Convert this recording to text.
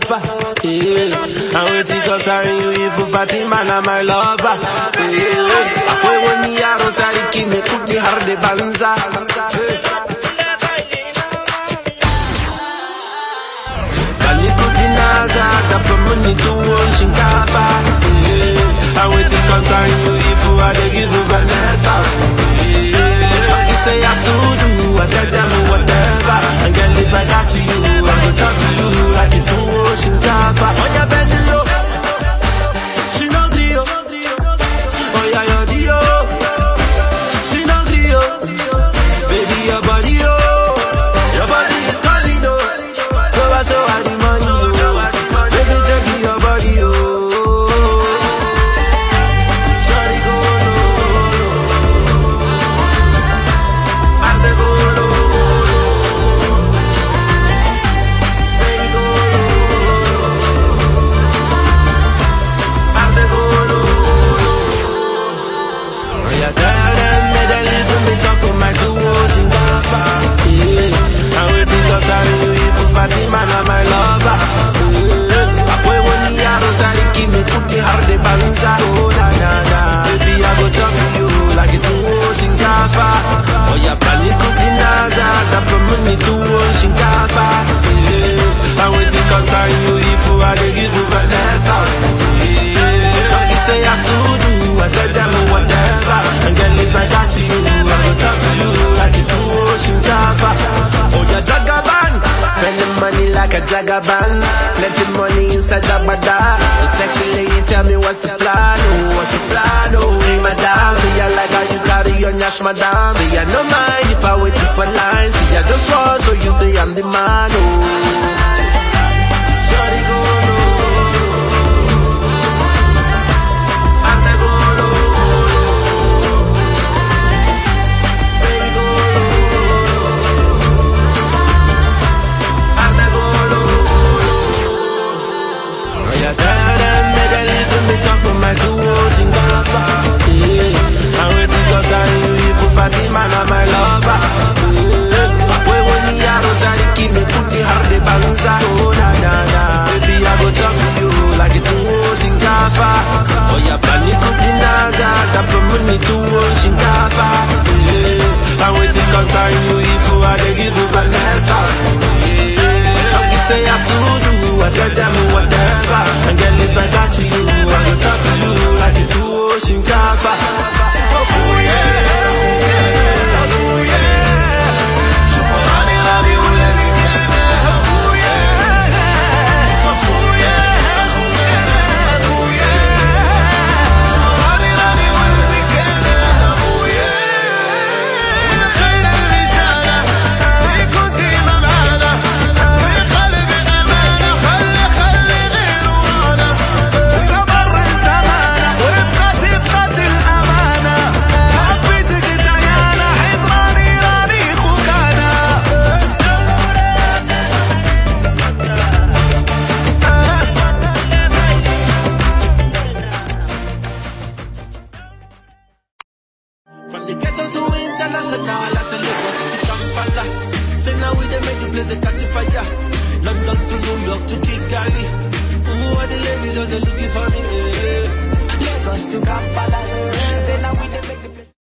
shingafa. Yeah. And till concern you if you I'm my lover. Yeah. We arrows are keep me cook the hard banza. Give me cookie hard the banza. Oh, na na na, baby I go talk to you like a two gaffer. Oh, yeah, pali cookie Jagaban. Plenty money inside the bada. So sexy lady, tell me what's the plan? Oh, what's the plan? Oh, hey, madam. See, I like how you carry your nyash, madam. See, I no mind if I wait you for lines. See, I just want so you say I'm the man. Ocean. Yeah, wait till cause I knew you party man I'm my lover. Yeah, when when the arrows are keep me cook the the banza. Oh na na na, baby I go talk to you like a two ocean gaffer. Oh yeah, panic cook the naza, tap from money two ocean gaffer. Yeah, I wait till cause I knew you I dey give you Vanessa. Yeah, what you say I have to do. And if I you, Rafa. From the ghetto to international, I say look Lagos to Kampala. Say now we the make the play the catch fire. London to New York to